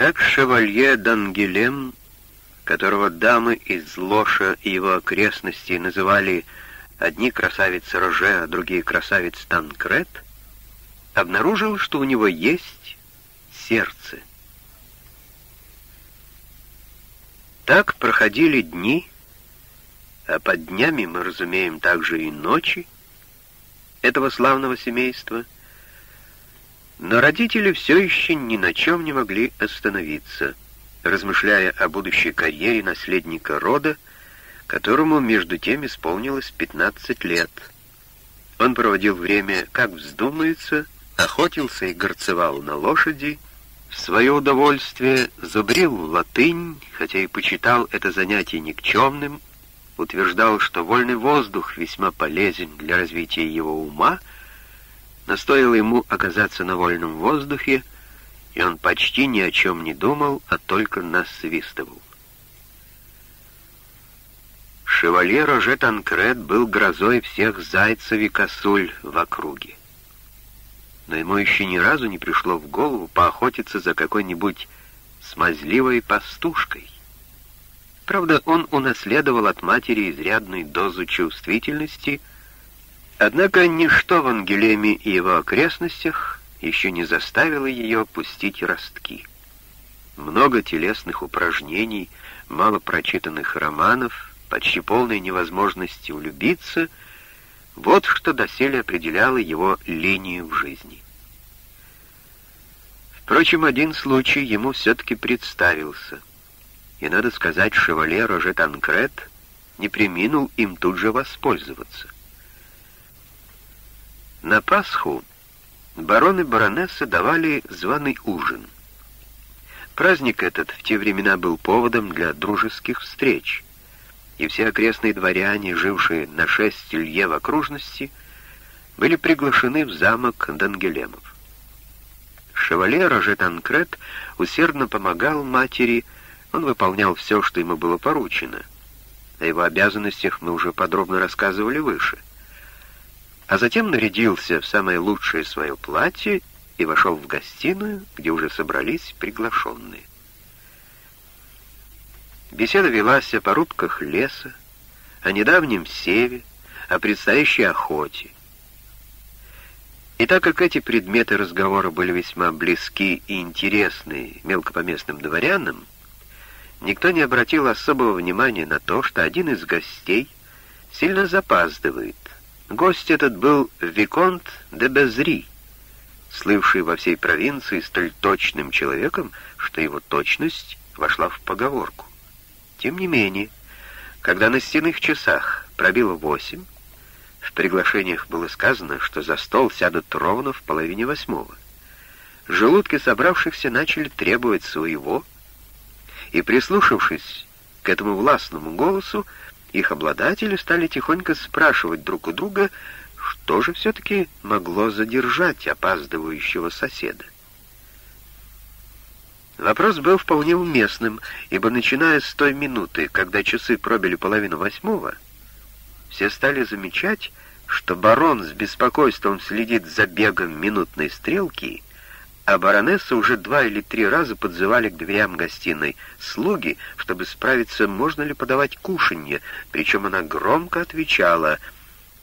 Как шевалье Дангелем, которого дамы из Лоша и его окрестностей называли одни красавицы Роже, а другие красавиц Танкрет, обнаружил, что у него есть сердце. Так проходили дни, а под днями мы разумеем также и ночи этого славного семейства, но родители все еще ни на чем не могли остановиться, размышляя о будущей карьере наследника рода, которому между тем исполнилось 15 лет. Он проводил время, как вздумается, охотился и горцевал на лошади, в свое удовольствие зубрил латынь, хотя и почитал это занятие никчемным, утверждал, что вольный воздух весьма полезен для развития его ума, но стоило ему оказаться на вольном воздухе, и он почти ни о чем не думал, а только насвистывал. Шевалье Роже Танкрет был грозой всех зайцев и косуль в округе. Но ему еще ни разу не пришло в голову поохотиться за какой-нибудь смазливой пастушкой. Правда, он унаследовал от матери изрядную дозу чувствительности, однако ничто в Ангелеме и его окрестностях еще не заставило ее пустить ростки. Много телесных упражнений, мало прочитанных романов — почти полной невозможности влюбиться, вот что доселе определяло его линию в жизни. Впрочем, один случай ему все-таки представился, и, надо сказать, шевале Роже Танкрет не приминул им тут же воспользоваться. На Пасху барон и баронесса давали званый ужин. Праздник этот в те времена был поводом для дружеских встреч — и все окрестные дворяне, жившие на шесть лье в окружности, были приглашены в замок Дангелемов. Шевале Роже Танкрет усердно помогал матери, он выполнял все, что ему было поручено. О его обязанностях мы уже подробно рассказывали выше. А затем нарядился в самое лучшее свое платье и вошел в гостиную, где уже собрались приглашенные. Беседа велась о порубках леса, о недавнем севе, о предстоящей охоте. И так как эти предметы разговора были весьма близки и интересны мелкопоместным дворянам, никто не обратил особого внимания на то, что один из гостей сильно запаздывает. Гость этот был Виконт де Безри, слывший во всей провинции столь точным человеком, что его точность вошла в поговорку. Тем не менее, когда на стенных часах пробило восемь, в приглашениях было сказано, что за стол сядут ровно в половине восьмого. Желудки собравшихся начали требовать своего, и, прислушавшись к этому властному голосу, их обладатели стали тихонько спрашивать друг у друга, что же все-таки могло задержать опаздывающего соседа. Вопрос был вполне уместным, ибо начиная с той минуты, когда часы пробили половину восьмого, все стали замечать, что барон с беспокойством следит за бегом минутной стрелки, а баронесса уже два или три раза подзывали к дверям гостиной слуги, чтобы справиться, можно ли подавать кушанье, причем она громко отвечала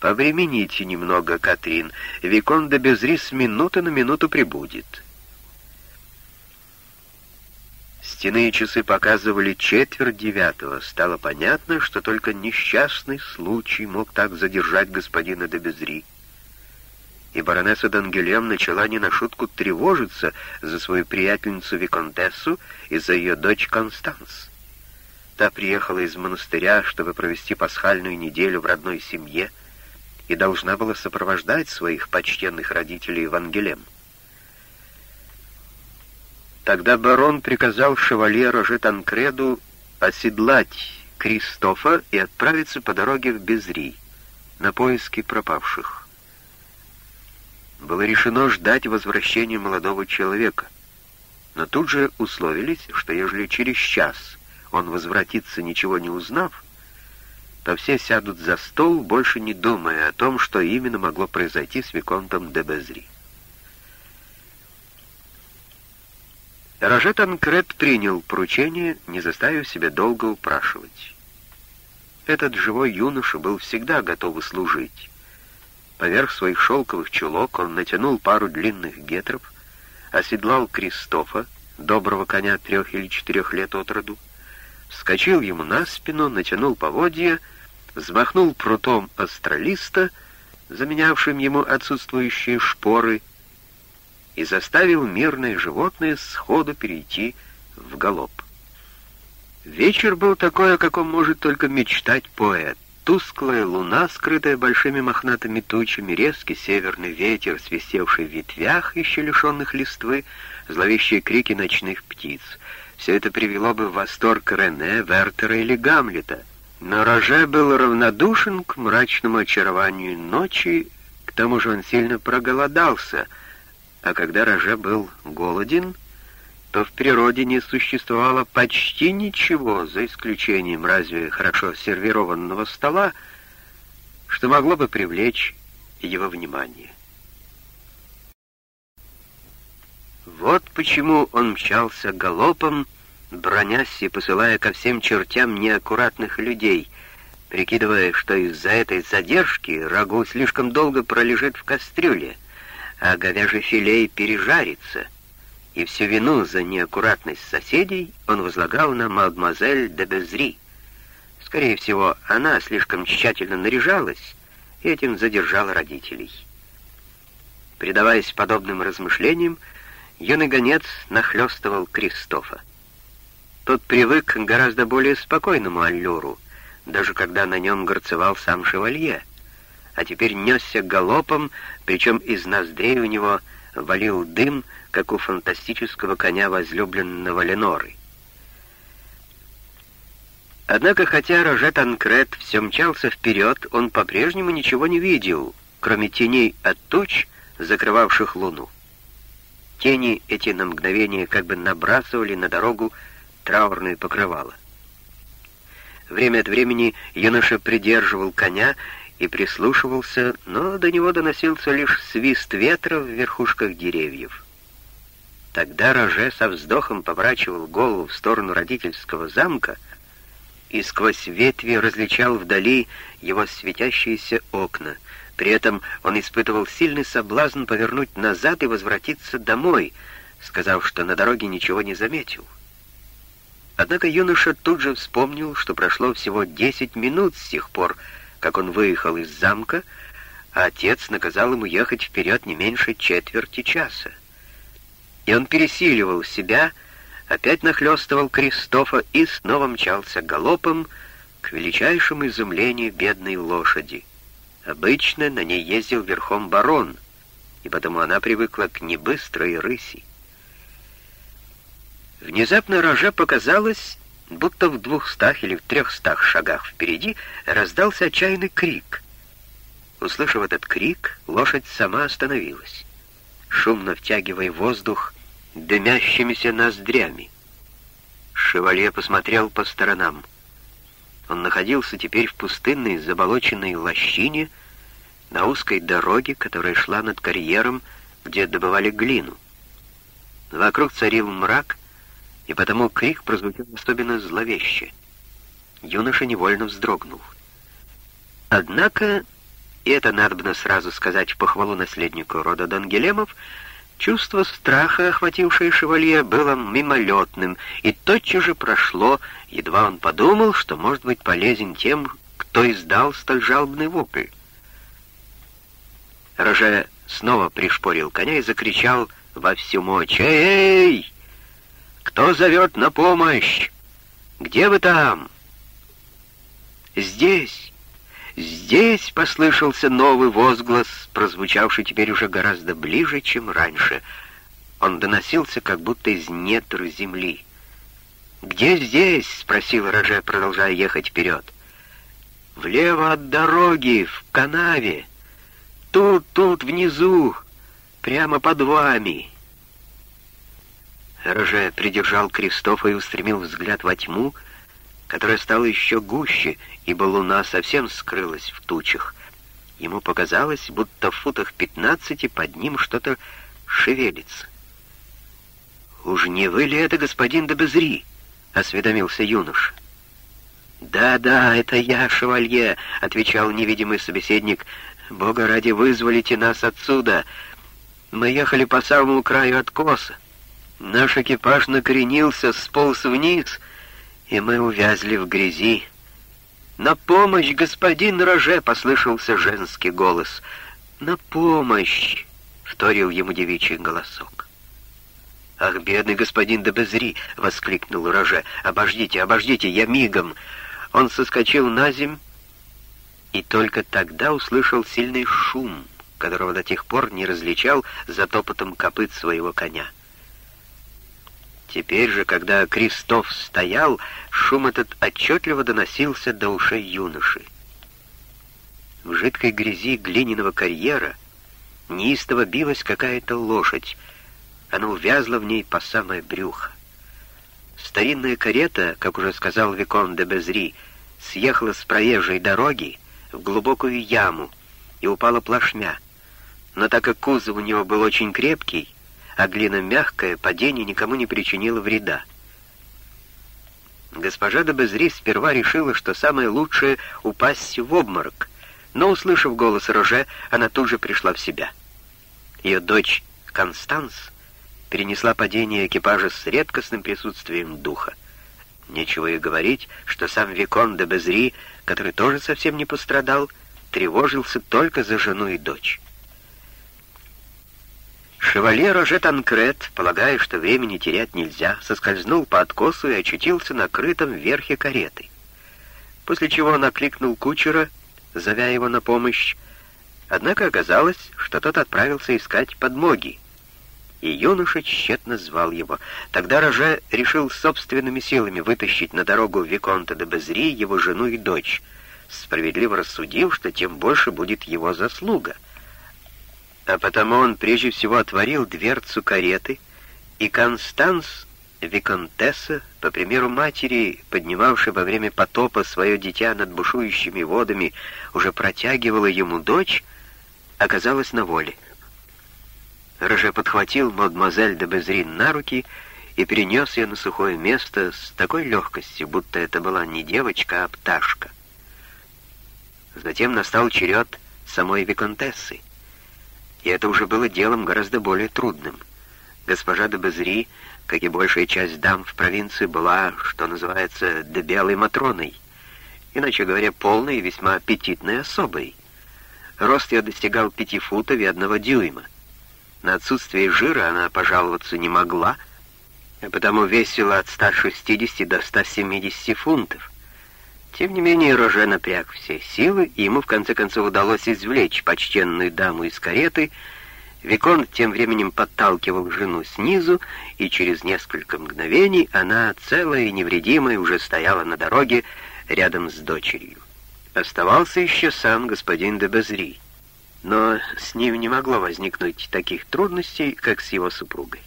«Повремените немного, Катрин, Викон де Безри с минуты на минуту прибудет». Стенные часы показывали четверть девятого. Стало понятно, что только несчастный случай мог так задержать господина де Безри. И баронесса Дангелем начала не на шутку тревожиться за свою приятельницу Виконтессу и за ее дочь Констанс. Та приехала из монастыря, чтобы провести пасхальную неделю в родной семье, и должна была сопровождать своих почтенных родителей в. Тогда барон приказал шевалье Роже Танкреду оседлать Кристофа и отправиться по дороге в Безри на поиски пропавших. Было решено ждать возвращения молодого человека, но тут же условились, что ежели через час он возвратится, ничего не узнав, то все сядут за стол, больше не думая о том, что именно могло произойти с Виконтом де Безри. Роже Танкрет принял поручение, не заставив себя долго упрашивать. Этот живой юноша был всегда готов служить. Поверх своих шелковых чулок он натянул пару длинных гетров, оседлал Кристофа, доброго коня трех или четырех лет от роду, вскочил ему на спину, натянул поводья, взмахнул прутом астралиста, заменявшим ему отсутствующие шпоры, и заставил мирное животное сходу перейти в галоп. Вечер был такой, о каком может только мечтать поэт. Тусклая луна, скрытая большими мохнатыми тучами, резкий северный ветер, свистевший в ветвях, еще лишенных листвы, зловещие крики ночных птиц. Все это привело бы в восторг Рене, Вертера или Гамлета. Но Роже был равнодушен к мрачному очарованию ночи, к тому же он сильно проголодался — а когда Роже был голоден, то в природе не существовало почти ничего, за исключением разве хорошо сервированного стола, что могло бы привлечь его внимание. Вот почему он мчался галопом, бронясь и посылая ко всем чертям неаккуратных людей, прикидывая, что из-за этой задержки рагу слишком долго пролежит в кастрюле — а говяжий филей пережарится, и всю вину за неаккуратность соседей он возлагал на мадемуазель де Безри. Скорее всего, она слишком тщательно наряжалась и этим задержала родителей. Предаваясь подобным размышлениям, юный гонец нахлестывал Кристофа. Тот привык к гораздо более спокойному аллюру, даже когда на нем горцевал сам шевалье — а теперь несся галопом, причем из ноздрей у него валил дым, как у фантастического коня возлюбленного Леноры. Однако, хотя Роже Танкрет все мчался вперед, он по-прежнему ничего не видел, кроме теней от туч, закрывавших луну. Тени эти на мгновение как бы набрасывали на дорогу траурное покрывало. Время от времени юноша придерживал коня и прислушивался, но до него доносился лишь свист ветра в верхушках деревьев. Тогда Роже со вздохом поворачивал голову в сторону родительского замка и сквозь ветви различал вдали его светящиеся окна. При этом он испытывал сильный соблазн повернуть назад и возвратиться домой, сказав, что на дороге ничего не заметил. Однако юноша тут же вспомнил, что прошло всего десять минут с тех пор, как он выехал из замка, а отец наказал ему ехать вперед не меньше четверти часа. И он пересиливал себя, опять нахлестывал Кристофа и снова мчался галопом к величайшему изумлению бедной лошади. Обычно на ней ездил верхом барон, и потому она привыкла к небыстрой рыси. Внезапно Роже показалось, будто в двухстах или в трехстах шагах впереди раздался отчаянный крик. Услышав этот крик, лошадь сама остановилась, шумно втягивая воздух дымящимися ноздрями. Шевалье посмотрел по сторонам. Он находился теперь в пустынной заболоченной лощине на узкой дороге, которая шла над карьером, где добывали глину. Вокруг царил мрак, и потому крик прозвучал особенно зловеще. Юноша невольно вздрогнул. Однако, и это надобно сразу сказать в похвалу наследнику рода Дангелемов, чувство страха, охватившее шевалье, было мимолетным, и тотчас же прошло, едва он подумал, что может быть полезен тем, кто издал столь жалобный вопль. Роже снова пришпорил коня и закричал во всю мочь «Эй!» Кто зовет на помощь? Где вы там?» «Здесь! Здесь!» — послышался новый возглас, прозвучавший теперь уже гораздо ближе, чем раньше. Он доносился как будто из недр земли. «Где здесь?» — спросил Роже, продолжая ехать вперед. «Влево от дороги, в канаве. Тут, тут, внизу, прямо под вами». Роже придержал Кристофа и устремил взгляд во тьму, которая стала еще гуще, ибо луна совсем скрылась в тучах. Ему показалось, будто в футах пятнадцати под ним что-то шевелится. «Уж не вы ли это, господин де — осведомился юноша. «Да-да, это я, шевалье», — отвечал невидимый собеседник. «Бога ради, вызволите нас отсюда. Мы ехали по самому краю откоса. Наш экипаж накренился, сполз вниз, и мы увязли в грязи. «На помощь, господин Роже!» — послышался женский голос. «На помощь!» — вторил ему девичий голосок. «Ах, бедный господин Дебезри!» — воскликнул Роже. «Обождите, обождите, я мигом!» Он соскочил на земь и только тогда услышал сильный шум, которого до тех пор не различал за топотом копыт своего коня. Теперь же, когда Крестов стоял, шум этот отчетливо доносился до ушей юноши. В жидкой грязи глиняного карьера неистово билась какая-то лошадь. Она увязла в ней по самое брюхо. Старинная карета, как уже сказал Викон де Безри, съехала с проезжей дороги в глубокую яму и упала плашмя. Но так как кузов у него был очень крепкий, а глина мягкая, падение никому не причинило вреда. Госпожа де Безри сперва решила, что самое лучшее — упасть в обморок, но, услышав голос Роже, она тут же пришла в себя. Ее дочь Констанс перенесла падение экипажа с редкостным присутствием духа. Нечего и говорить, что сам Викон де Безри, который тоже совсем не пострадал, тревожился только за жену и дочь. Шевалье Роже Танкрет, полагая, что времени терять нельзя, соскользнул по откосу и очутился на крытом верхе кареты. После чего он окликнул кучера, зовя его на помощь, однако оказалось, что тот отправился искать подмоги, и юноша тщетно звал его. Тогда Роже решил собственными силами вытащить на дорогу Виконта де Безри его жену и дочь, справедливо рассудив, что тем больше будет его заслуга — а потому он прежде всего отворил дверцу кареты, и Констанс, виконтесса, по примеру матери, поднимавшей во время потопа свое дитя над бушующими водами, уже протягивала ему дочь, оказалась на воле. Роже подхватил мадемуазель де Безрин на руки и перенес ее на сухое место с такой легкостью, будто это была не девочка, а пташка. Затем настал черед самой виконтессы и это уже было делом гораздо более трудным. Госпожа де Безри, как и большая часть дам в провинции, была, что называется, дебелой Матроной, иначе говоря, полной и весьма аппетитной особой. Рост ее достигал пяти футов и одного дюйма. На отсутствие жира она пожаловаться не могла, а потому весила от 160 до 170 фунтов. Тем не менее, Роже напряг все силы, и ему в конце концов удалось извлечь почтенную даму из кареты. Викон тем временем подталкивал жену снизу, и через несколько мгновений она, целая и невредимая, уже стояла на дороге рядом с дочерью. Оставался еще сам господин де Безри, но с ним не могло возникнуть таких трудностей, как с его супругой.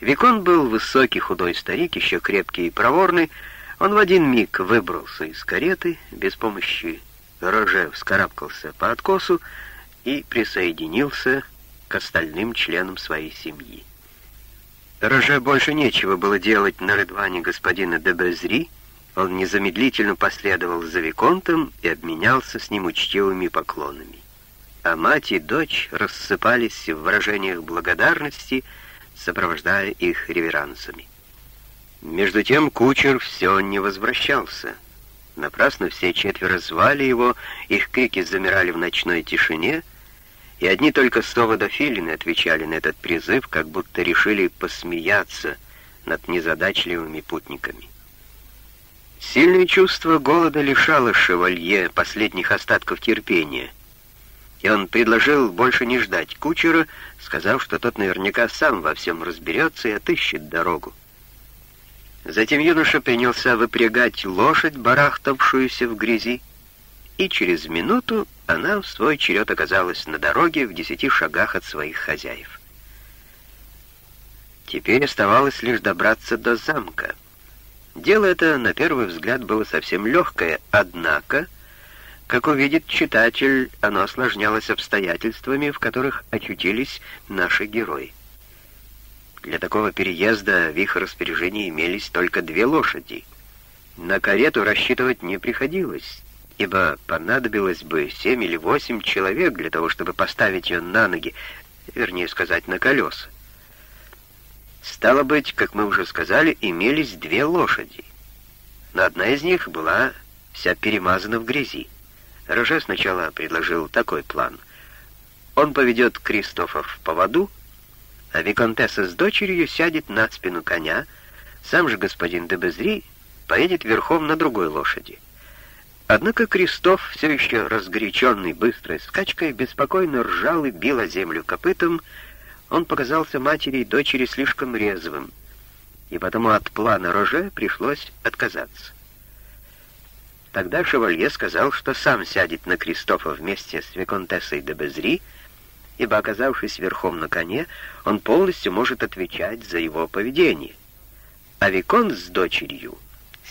Викон был высокий худой старик, еще крепкий и проворный, он в один миг выбрался из кареты, без помощи Роже вскарабкался по откосу и присоединился к остальным членам своей семьи. Роже больше нечего было делать на рыдване господина де Безри, он незамедлительно последовал за Виконтом и обменялся с ним учтивыми поклонами. А мать и дочь рассыпались в выражениях благодарности, сопровождая их реверансами. Между тем кучер все не возвращался. Напрасно все четверо звали его, их крики замирали в ночной тишине, и одни только Сова до Филины отвечали на этот призыв, как будто решили посмеяться над незадачливыми путниками. Сильное чувство голода лишало шевалье последних остатков терпения, и он предложил больше не ждать кучера, сказав, что тот наверняка сам во всем разберется и отыщет дорогу. Затем юноша принялся выпрягать лошадь, барахтавшуюся в грязи, и через минуту она в свой черед оказалась на дороге в десяти шагах от своих хозяев. Теперь оставалось лишь добраться до замка. Дело это, на первый взгляд, было совсем легкое, однако, как увидит читатель, оно осложнялось обстоятельствами, в которых очутились наши герои. Для такого переезда в их распоряжении имелись только две лошади. На карету рассчитывать не приходилось, ибо понадобилось бы семь или восемь человек для того, чтобы поставить ее на ноги, вернее сказать, на колеса. Стало быть, как мы уже сказали, имелись две лошади. Но одна из них была вся перемазана в грязи. Роже сначала предложил такой план. Он поведет Кристофа в поводу, а Виконтесса с дочерью сядет на спину коня, сам же господин де Безри поедет верхом на другой лошади. Однако Кристоф, все еще разгоряченный быстрой скачкой, беспокойно ржал и бил о землю копытом, он показался матери и дочери слишком резвым, и потому от плана Роже пришлось отказаться. Тогда шевалье сказал, что сам сядет на Кристофа вместе с Виконтессой де Безри, ибо, оказавшись верхом на коне, он полностью может отвечать за его поведение. А Викон с дочерью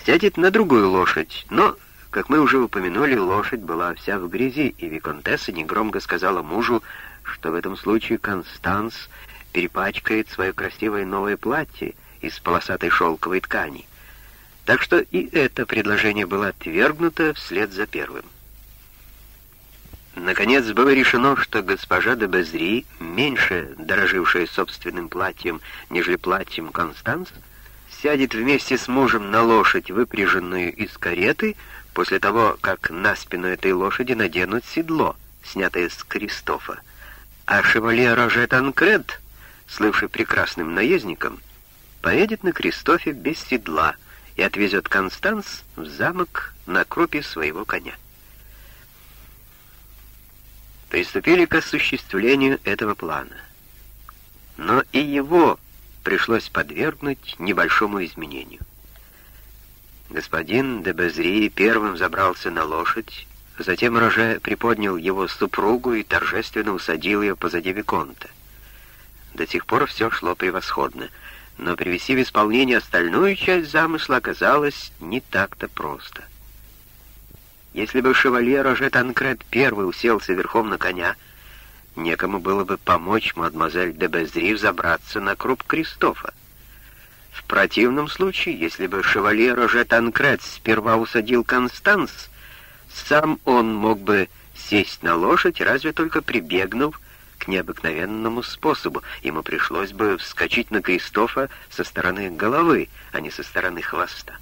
сядет на другую лошадь, но, как мы уже упомянули, лошадь была вся в грязи, и Виконтесса негромко сказала мужу, что в этом случае Констанс перепачкает свое красивое новое платье из полосатой шелковой ткани. Так что и это предложение было отвергнуто вслед за первым. Наконец было решено, что госпожа де Безри, меньше дорожившая собственным платьем, нежели платьем Констанс, сядет вместе с мужем на лошадь, выпряженную из кареты, после того, как на спину этой лошади наденут седло, снятое с Кристофа. А шевалье Роже Танкред, слывший прекрасным наездником, поедет на Кристофе без седла и отвезет Констанс в замок на крупе своего коня приступили к осуществлению этого плана. Но и его пришлось подвергнуть небольшому изменению. Господин де Безри первым забрался на лошадь, затем Роже приподнял его супругу и торжественно усадил ее позади Виконта. До сих пор все шло превосходно, но привести в исполнение остальную часть замысла оказалось не так-то просто. Если бы шевалье Роже Танкред первый уселся верхом на коня, некому было бы помочь мадемуазель де Безри забраться на круп Кристофа. В противном случае, если бы шевалье Роже Танкред сперва усадил Констанс, сам он мог бы сесть на лошадь, разве только прибегнув к необыкновенному способу. Ему пришлось бы вскочить на Кристофа со стороны головы, а не со стороны хвоста.